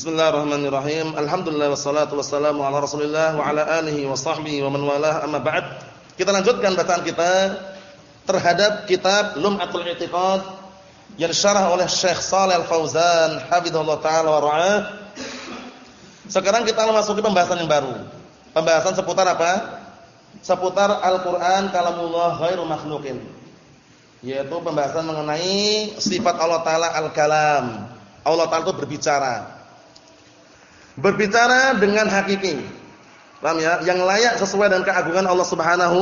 Bismillahirrahmanirrahim. Alhamdulillah wassalatu wassalamu ala Rasulillah wa ala alihi wa sahbihi wa man walah amma ba'd. Kita lanjutkan bacaan kita terhadap kitab Lum'atul I'tiqad yang disyarah oleh Syekh Shalih Al-Fauzan hafizahullah taala wa ra'ah. Sekarang kita memasuki pembahasan yang baru. Pembahasan seputar apa? Seputar Al-Qur'an kalamullah ghairu makhluqin. Yaitu pembahasan mengenai sifat Allah taala al-kalam. Allah taala itu berbicara berbicara dengan hakiki. Paham ya? Yang layak sesuai dengan keagungan Allah Subhanahu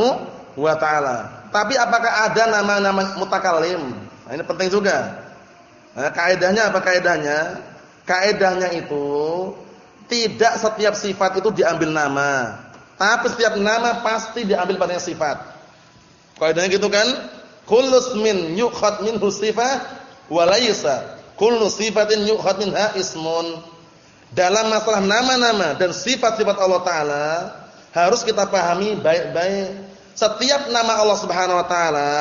wa taala. Tapi apakah ada nama-nama mutakallim? Nah, ini penting juga. Nah, kaidahnya apa kaidahnya? Kaidahnya itu tidak setiap sifat itu diambil nama. Tapi setiap nama pasti diambil padanya sifat. Kaidahnya gitu kan? Kullu ismin yukhad minhu sifah wa laysa kullu sifatin yukhad minha ismun dalam masalah nama-nama dan sifat-sifat Allah taala harus kita pahami baik-baik. Setiap nama Allah Subhanahu wa taala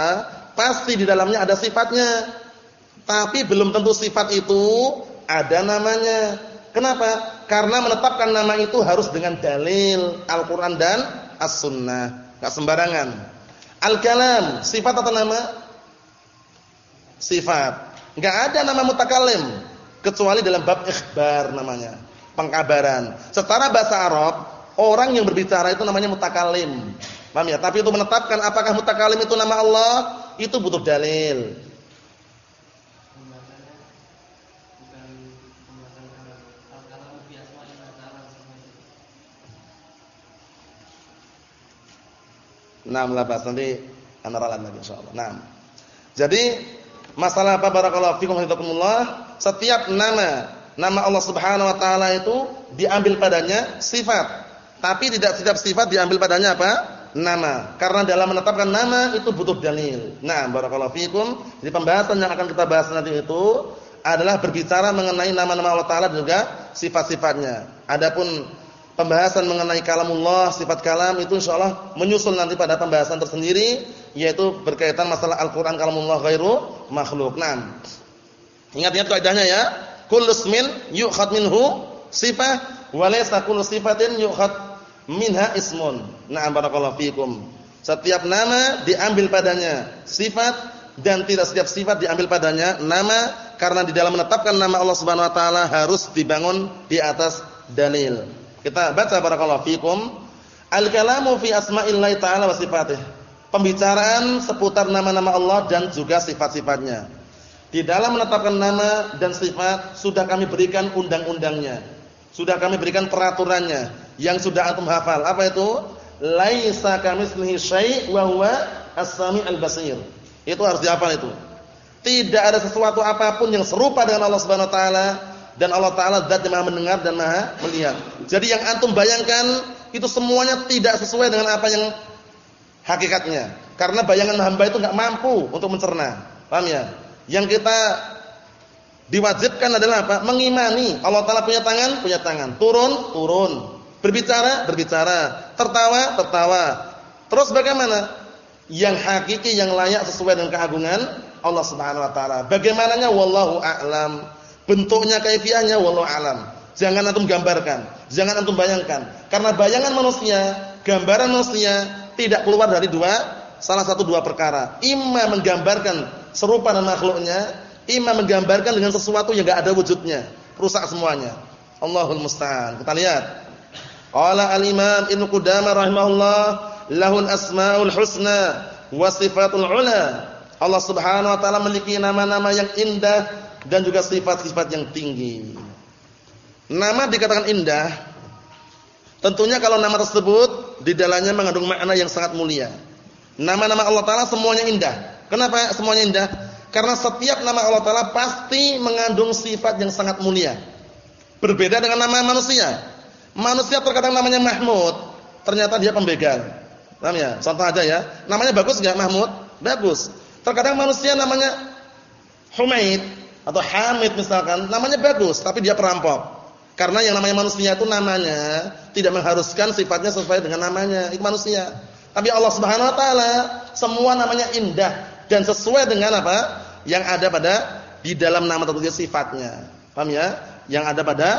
pasti di dalamnya ada sifatnya. Tapi belum tentu sifat itu ada namanya. Kenapa? Karena menetapkan nama itu harus dengan dalil Al-Qur'an dan As-Sunnah. Sembarangan. Al-kalam, sifat atau nama? Sifat. Enggak ada nama mutakallim kecuali dalam bab ikhbar namanya, pengkabaran. Secara bahasa Arab, orang yang berbicara itu namanya mutakallim. Paham ya? Tapi itu menetapkan apakah mutakallim itu nama Allah, itu butuh dalil. Nah, melabas nanti anaralan lagi insyaallah. Nah. Jadi Masalah apa barakallahu fikum hafizakumullah? Setiap nama nama Allah Subhanahu wa taala itu diambil padanya sifat. Tapi tidak setiap sifat diambil padanya apa? Nama. Karena dalam menetapkan nama itu butuh dalil. Nah, barakallahu fikum. Jadi pembahasan yang akan kita bahas nanti itu adalah berbicara mengenai nama-nama Allah taala juga sifat-sifatnya. Adapun pembahasan mengenai kalamullah, sifat kalam itu insyaallah menyusul nanti pada pembahasan tersendiri yaitu berkaitan masalah Al-Qur'an kalamullah ghairu makhluk. Naam. Ingat-ingat kaidahnya ya. Kullu ismin yu'khad minhu sifah wa laysa kullu sifatin yu'khad minha ismun. Na'am barakallahu fikum. Setiap nama diambil padanya sifat dan tidak setiap sifat diambil padanya nama karena di dalam menetapkan nama Allah Subhanahu wa taala harus dibangun di atas dalil. Kita baca barakallahu fikum. Al-kalamu fi asma'illahi ta'ala wa sifatih. Pembicaraan seputar nama-nama Allah dan juga sifat-sifatnya. Di dalam menetapkan nama dan sifat sudah kami berikan undang-undangnya. Sudah kami berikan peraturannya yang sudah antum hafal. Apa itu? Laisa kamitslihi syai' wa huwa as-sami'ul basir. Itu harus dihafal itu. Tidak ada sesuatu apa pun yang serupa dengan Allah Subhanahu wa taala dan Allah taala zat yang Maha mendengar dan Maha melihat. Jadi yang antum bayangkan itu semuanya tidak sesuai dengan apa yang hakikatnya. Karena bayangan hamba itu enggak mampu untuk mencerna. Paham ya? Yang kita diwajibkan adalah apa? Mengimani Allah taala punya tangan, punya tangan. Turun, turun. Berbicara, berbicara. Tertawa, tertawa. Terus bagaimana? Yang hakiki yang layak sesuai dengan keagungan Allah Subhanahu wa taala. Bagaimananya wallahu a'lam. Bentuknya kaifiahnya wallahu alam. Jangan antum gambarkan, jangan antum bayangkan. Karena bayangan manusia, gambaran manusia tidak keluar dari dua salah satu dua perkara. Ima menggambarkan serupa dengan makhluknya, ima menggambarkan dengan sesuatu yang enggak ada wujudnya. Rusak semuanya. Allahul musta'an. Kita lihat. Qala al-Imam Ibnu Qudamah rahimahullah, lahul asmaul husna wa sifatul ula. Allah Subhanahu wa taala memiliki nama-nama yang indah dan juga sifat-sifat yang tinggi. Nama dikatakan indah, tentunya kalau nama tersebut di dalamnya mengandung makna yang sangat mulia. Nama-nama Allah Taala semuanya indah. Kenapa semuanya indah? Karena setiap nama Allah Taala pasti mengandung sifat yang sangat mulia. Berbeda dengan nama manusia. Manusia terkadang namanya Mahmud, ternyata dia pembegal. Paham ya? Contoh aja ya. Namanya bagus enggak Mahmud? Bagus. Terkadang manusia namanya Humaid, atau Hamid misalkan, namanya bagus tapi dia perampok. Karena yang namanya manusia itu namanya tidak mengharuskan sifatnya sesuai dengan namanya, itu manusia. Tapi Allah Subhanahu wa taala semua namanya indah dan sesuai dengan apa? Yang ada pada di dalam nama tertentu sifatnya. Paham ya? Yang ada pada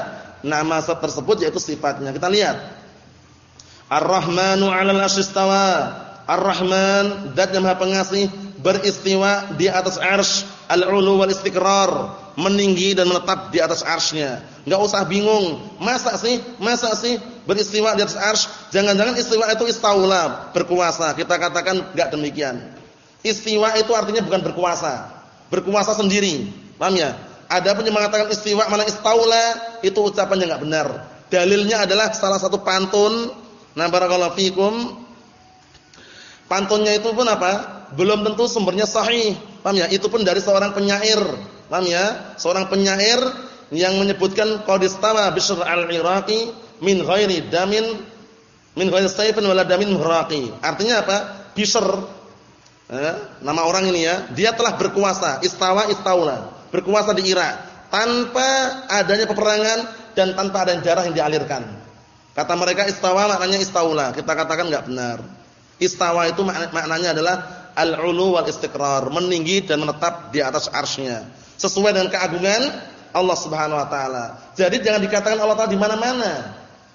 nama tersebut yaitu sifatnya. Kita lihat. Ar-Rahmanu 'alal 'arsy Ar-Rahman, zat yang Maha Pengasih, beristiwa di atas arsy, al-'ulu wal istiqrar, meninggi dan menetap di atas arsy-Nya. Enggak usah bingung, masa sih? Masa sih beristiwa di atas arsy? Jangan-jangan istiwa itu istaula, berkuasa. Kita katakan enggak demikian. Istiwa itu artinya bukan berkuasa. Berkuasa sendiri. Paham ya? Ada pun yang mengatakan istiwa mana istaula, itu ucapan yang enggak benar. Dalilnya adalah salah satu pantun, nah barakallahu fikum, Pantunnya itu pun apa? Belum tentu sumbernya sahih. Paham ya? Itu pun dari seorang penyair. Paham ya? Seorang penyair yang menyebutkan qadistawa Bishr al-Iraqi min ghairi damin min ghairi sayfin wala damin muhraqi. Artinya apa? Bishr eh, nama orang ini ya, dia telah berkuasa, istawa istaula, berkuasa di Irak tanpa adanya peperangan dan tanpa ada darah yang dialirkan. Kata mereka istawa maknanya istaula. Kita katakan enggak benar. Istawa itu maknanya adalah al-ulu wal istiqrar, meninggi dan menetap di atas arsy-Nya. Sesuai dengan keagungan Allah Subhanahu wa taala. Jadi jangan dikatakan Allah taala di mana-mana.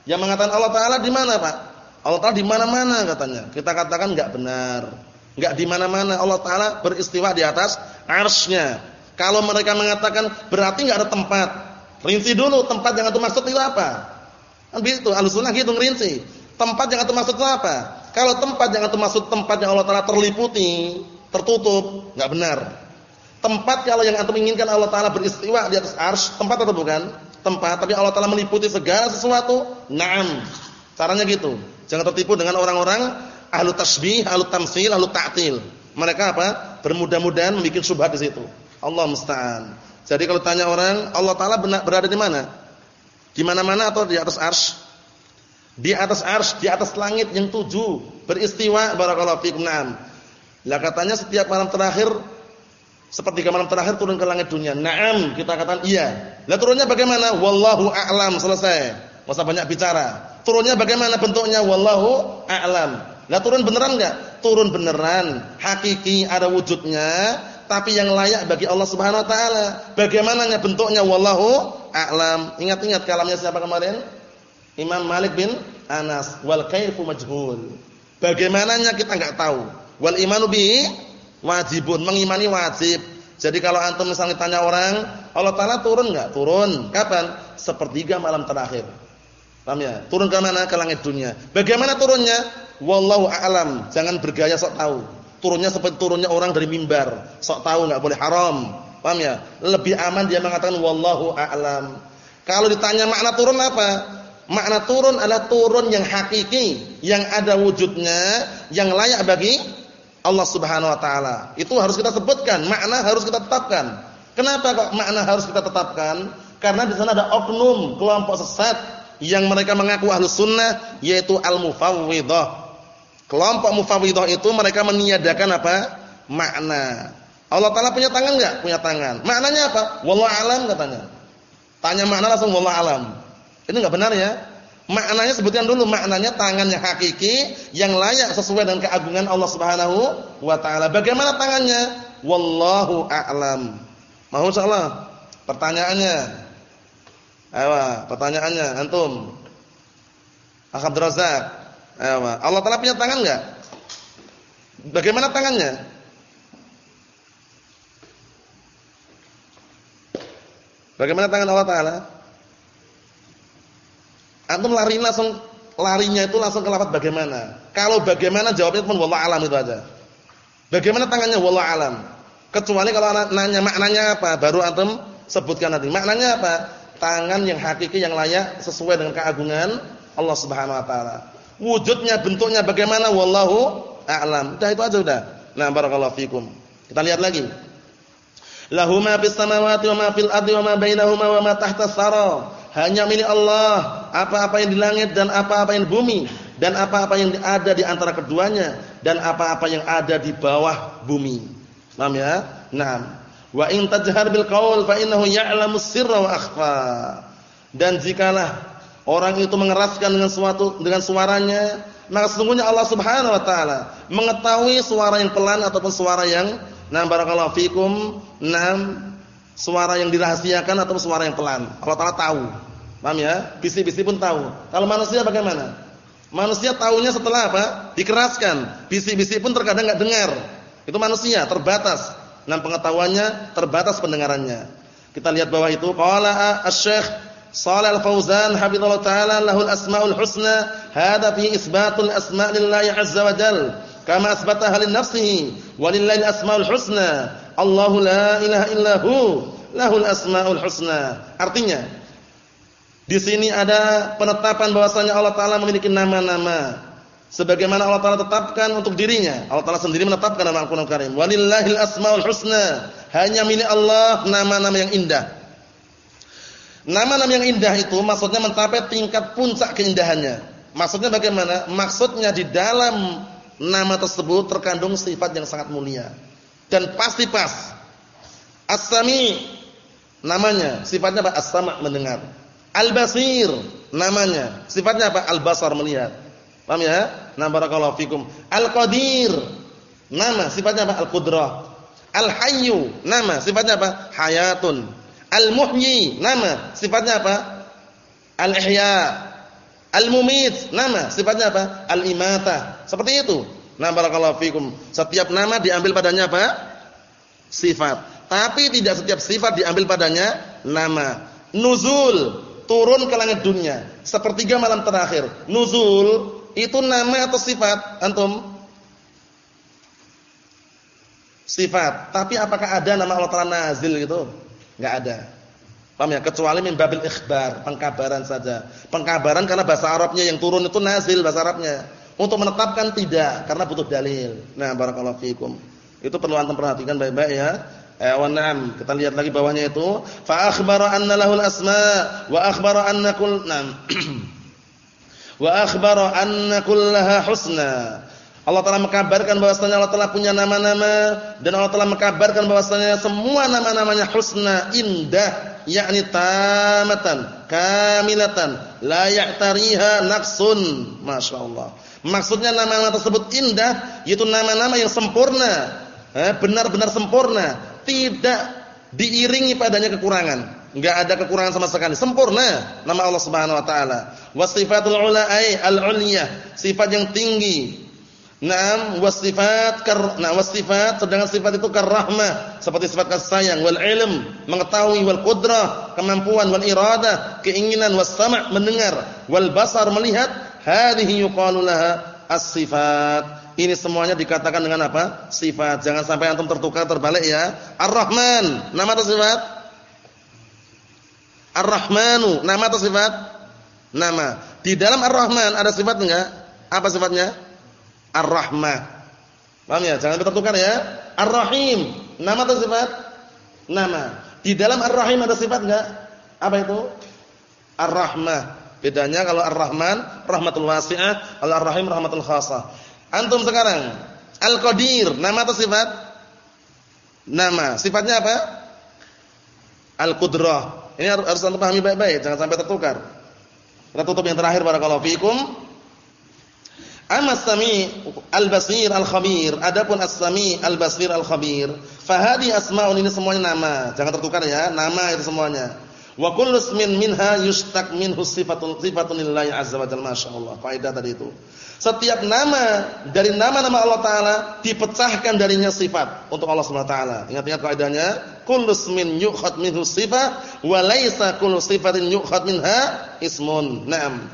Yang mengatakan Allah taala di mana, Pak? Allah taala di mana-mana katanya. Kita katakan enggak benar. Enggak di mana-mana. Allah taala beristiwa di atas arsy-Nya. Kalau mereka mengatakan berarti enggak ada tempat. Rinci dulu tempat yang itu maksud itu apa? Kan begitu, Ahlussunnah gitu ngerinci. Tempat yang itu maksud itu apa? Kalau tempat yang antum maksud tempat yang Allah Taala terliputi, tertutup, enggak benar. Tempat kalau yang antum inginkan Allah Taala beristiwa di atas arsy, tempat atau bukan? Tempat, tapi Allah Taala meliputi segala sesuatu. Naam. Caranya gitu. Jangan tertipu dengan orang-orang ahlu tasbih, ahlu tamsil, ahlu ta'til. Mereka apa? Bermudah-mudahan membuat syubhat di situ. Allah musta'an. Jadi kalau tanya orang, Allah Taala berada di mana? Di mana-mana atau di atas arsy? Di atas ars, di atas langit yang tujuh, beristiwa barakallahu fikum. Naam. Lah katanya setiap malam terakhir seperti malam terakhir turun ke langit dunia. Naam, kita katakan iya. Lah turunnya bagaimana? Wallahu a'lam, selesai. Masa banyak bicara. Turunnya bagaimana bentuknya? Wallahu a'lam. Lah turun beneran enggak? Turun beneran, hakiki ada wujudnya, tapi yang layak bagi Allah Subhanahu wa taala. Bagaimananya bentuknya? Wallahu a'lam. Ingat-ingat kalamnya siapa kemarin? Imam Malik bin Anas wal kaifu majhul. Bagaimananya kita enggak tahu. Wal imanu bi wajibun, mengimani wajib. Jadi kalau antum misalnya tanya orang, Allah taala turun enggak? Turun. Kapan? Sepertiga malam terakhir. Paham ya? Turun ke mana? Ke langit dunia. Bagaimana turunnya? Wallahu a'lam. Jangan bergaya sok tahu. Turunnya seperti turunnya orang dari mimbar. Sok tahu enggak boleh haram. Paham ya? Lebih aman dia mengatakan wallahu a'lam. Kalau ditanya makna turun apa? Makna turun adalah turun yang hakiki, yang ada wujudnya, yang layak bagi Allah Subhanahu wa taala. Itu harus kita sebutkan, makna harus kita tetapkan. Kenapa kok makna harus kita tetapkan? Karena di sana ada oknum kelompok sesat yang mereka mengaku ahlus sunnah yaitu al-mufawwidhah. Kelompok mufawwidhah itu mereka meniadakan apa? Makna. Allah taala punya tangan enggak? Punya tangan. Maknanya apa? Wallahu alam katanya. Tanya makna langsung wallahu alam. Ini enggak benar ya. Maknanya sebutkan dulu maknanya tangannya hakiki yang layak sesuai dengan keagungan Allah Subhanahu wa taala. Bagaimana tangannya? Wallahu a'lam. Mau insyaallah. Pertanyaannya. Ayo, pertanyaannya antum. Akad Razak. Ayo, Allah Taala punya tangan enggak? Bagaimana tangannya? Bagaimana tangan Allah Taala? Antum lari langsung larinya itu langsung ke lafaz bagaimana. Kalau bagaimana jawabnya pun wallah alam itu aja. Bagaimana tangannya wallah alam. Kecuali kalau nanya maknanya apa, baru antum sebutkan nanti. Maknanya apa? Tangan yang hakiki yang layak sesuai dengan keagungan Allah Subhanahu wa taala. Wujudnya, bentuknya bagaimana wallahu a'lam. Udah itu aja udah. Nah, barakallahu fikum. Kita lihat lagi. Lahu ma fis samawati wa ma fil ardi wa ma bainahuma wa ma tahta tsara hanya milik Allah apa-apa yang di langit dan apa-apa yang di bumi dan apa-apa yang ada di antara keduanya dan apa-apa yang ada di bawah bumi. Paham ya? Naam. Wa in tajhar bil qaul fa innahu ya'lamu sirra wa akhfa. Dan jikalah orang itu mengeraskan dengan suatu dengan suaranya, maka sesungguhnya Allah Subhanahu wa taala mengetahui suara yang pelan ataupun suara yang Nah barakallahu fikum, nam suara yang dirahasiakan atau suara yang pelan. Allah Taala tahu. Paham ya? Bisi-bisi pun tahu. Kalau manusia bagaimana? Manusia tahunya setelah apa? Dikeraskan. Bisi-bisi pun terkadang enggak dengar. Itu manusia, terbatas. Nah, pengetahuannya terbatas pendengarannya. Kita lihat bawah itu qala asy-syekh Shalal Fauzan hafizallahu taala lahul asmaul husna hada fi isbatul asma' lillahi azza wa jal kama asbataha li nafsihi walillahi asmaul husna Allahu la ilaha illahu lahul asmaul husna artinya di sini ada penetapan bahwasanya Allah taala memiliki nama-nama sebagaimana Allah taala tetapkan untuk dirinya. Allah taala sendiri menetapkan nama Al-Qur'an Karim. Walillahil asmaul husna. Hanya milik Allah nama-nama yang indah. Nama-nama yang indah itu maksudnya mencapai tingkat puncak keindahannya. Maksudnya bagaimana? Maksudnya di dalam nama tersebut terkandung sifat yang sangat mulia dan pasti pas. As-Sami namanya, sifatnya apa? As-Sama' mendengar. Al-Basir namanya. Sifatnya apa? Al-Basar melihat. Paham ya? Nah barakallahu fikum. Al-Qadir nama sifatnya apa? Al-Qudrah. Al-Hayyu nama sifatnya apa? Hayatun. Al-Muhyi nama sifatnya apa? Al-Ihya. Al-Mumit nama sifatnya apa? Al-Imata. Seperti itu. Nah barakallahu fikum. Setiap nama diambil padanya apa? Sifat. Tapi tidak setiap sifat diambil padanya nama. Nuzul turun ke langit dunia. Sepertiga malam terakhir. Nuzul itu nama atau sifat? Antum? Sifat. Tapi apakah ada nama Allah Taala nazil gitu? Enggak ada. Paham ya? Kecuali min babil ikhbar, pengkabaran saja. Pengkabaran karena bahasa Arabnya yang turun itu nazil bahasa Arabnya. Untuk menetapkan tidak, karena butuh dalil. Nah, barakallahu fikum. Itu perlu antum perhatikan baik-baik ya. Eh, wa na'am. Kita lihat lagi bawahnya itu, fa akhbara anna lahul asma wa akhbara anna kull nam. wa akhbara anna kullaha husna. Allah telah mengkabarkan bahwasanya Allah telah punya nama-nama dan Allah telah mengkabarkan bahwasanya semua nama-namanya husna, indah, yakni tamatan, kamilatan, la ya'tariha naqsun. Masyaallah. Maksudnya nama-nama tersebut indah, yaitu nama-nama yang sempurna, eh, benar-benar sempurna, tidak diiringi padanya kekurangan. Enggak ada kekurangan sama sekali. Sempurna nama Allah Subhanahu wa taala. Wasifatul ula ay al-ulyah, sifat yang tinggi. Naam wasifat kar nah wasifat sedangkan sifat itu karahmah seperti sifat kasih sayang wal ilm mengetahui wal qudrah kemampuan wal iradah keinginan was sama' mendengar wal basar melihat hadhihi yuqalu laha as-sifat ini semuanya dikatakan dengan apa? Sifat. Jangan sampai antum tertukar terbalik ya. Ar-Rahman, nama atau sifat? Ar-Rahmanu, nama atau sifat? Nama. Di dalam Ar-Rahman ada sifat enggak? Apa sifatnya? Ar-Rahmah. Paham ya? Jangan tertukar ya. Ar-Rahim, nama atau sifat? Nama. Di dalam Ar-Rahim ada sifat enggak? Apa itu? Ar-Rahmah. Bedanya kalau Ar-Rahman rahmatul wasi'ah, kalau Ar-Rahim rahmatul khasah. Antum sekarang Al-Qadir, nama atau sifat? Nama. Sifatnya apa? Al-Qudrah. Ini harus, antum pahami baik-baik, jangan sampai tertukar. Kita tutup yang terakhir barakallahu fikum. Amma sami al-basir al-khabir. Adapun as-sami al-basir al-khabir, fahadi asmaun ini semuanya nama. Jangan tertukar ya, nama itu semuanya. Wa kullu ismin minha yushtaq minhu sifatun sifatun lillahi azza wa jalla masyaallah. Kaidah tadi itu. Setiap nama dari nama-nama Allah taala dipecahkan darinya sifat untuk Allah Subhanahu wa taala. Ingat-ingat kaidahnya, kullu ismin yu'khad minhu sifah wa laisa kullu sifatin yu'khad minha ismun. Naam.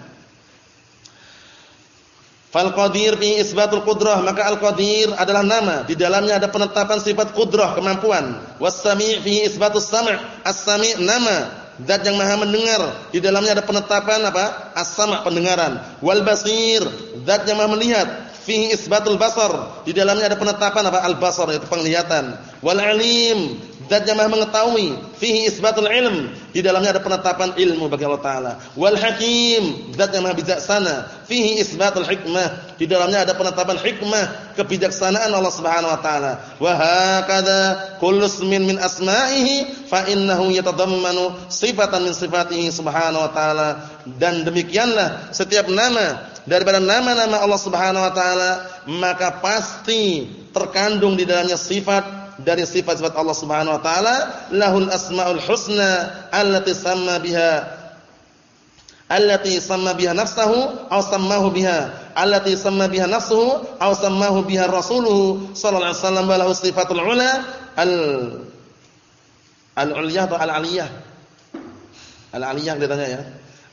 Fal qadir fi isbatul qudrah, maka al qadir adalah nama, di dalamnya ada penetapan sifat qudrah, kemampuan. Was sami' fi isbatus sam', as-sami' nama, Zat yang maha mendengar. Di dalamnya ada penetapan apa? As-sama' pendengaran. Wal basir. Zat yang maha melihat. Fihi isbatul basar. Di dalamnya ada penetapan apa? Al-basar yaitu penglihatan. Wal alim. Zat yang maha mengetahui. Fihi isbatul ilm. Di dalamnya ada penetapan ilmu bagi Allah taala. Wal hakim. Zat yang maha bijaksana. Fihi isbatul hikmah di dalamnya ada penetapan hikmah, kebijaksanaan Allah Subhanahu wa taala. Wa hakadha kullu ismin min asma'ihi fa innahu yatadammanu sifatan min sifatihi Subhanahu wa taala. Dan demikianlah setiap nama daripada nama-nama Allah Subhanahu wa taala maka pasti terkandung di dalamnya sifat dari sifat-sifat Allah Subhanahu wa taala lahul asmaul husna allati samma biha allati samma biha nafsuhu aw sammahu biha allati samma biha nafsuhu aw sammahu biha rasuluhu sallallahu alaihi wasallam wa lahu sifatul ula al al-uliyah al-aliyah. Al-aliyah ditanya ya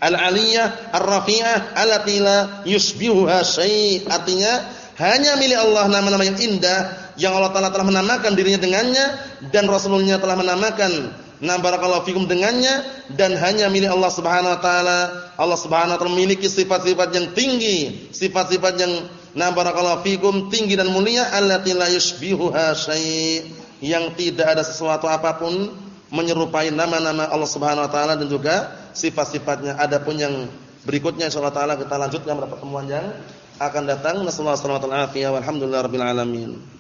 al-aliyah ar-rafi'ah allati la yushbihuha syai' artinya hanya milik Allah nama-nama yang indah yang Allah Taala telah menamakan dirinya dengannya dan Rasulullah telah menamakan Nah barakallahu fikum dengannya dan hanya milik Allah Subhanahu wa taala. Allah Subhanahu wa taala memiliki sifat-sifat yang tinggi, sifat-sifat yang nah barakallahu fikum tinggi dan mulia allati la yushbihuha syai' yang tidak ada sesuatu apa pun menyerupai nama-nama Allah Subhanahu wa taala dan juga sifat-sifatnya. Adapun yang berikutnya insyaallah taala kita lanjutkan pada pertemuan yang akan datang. Nasallahu alaihi wa sallam. Alhamdulillah rabbil alamin.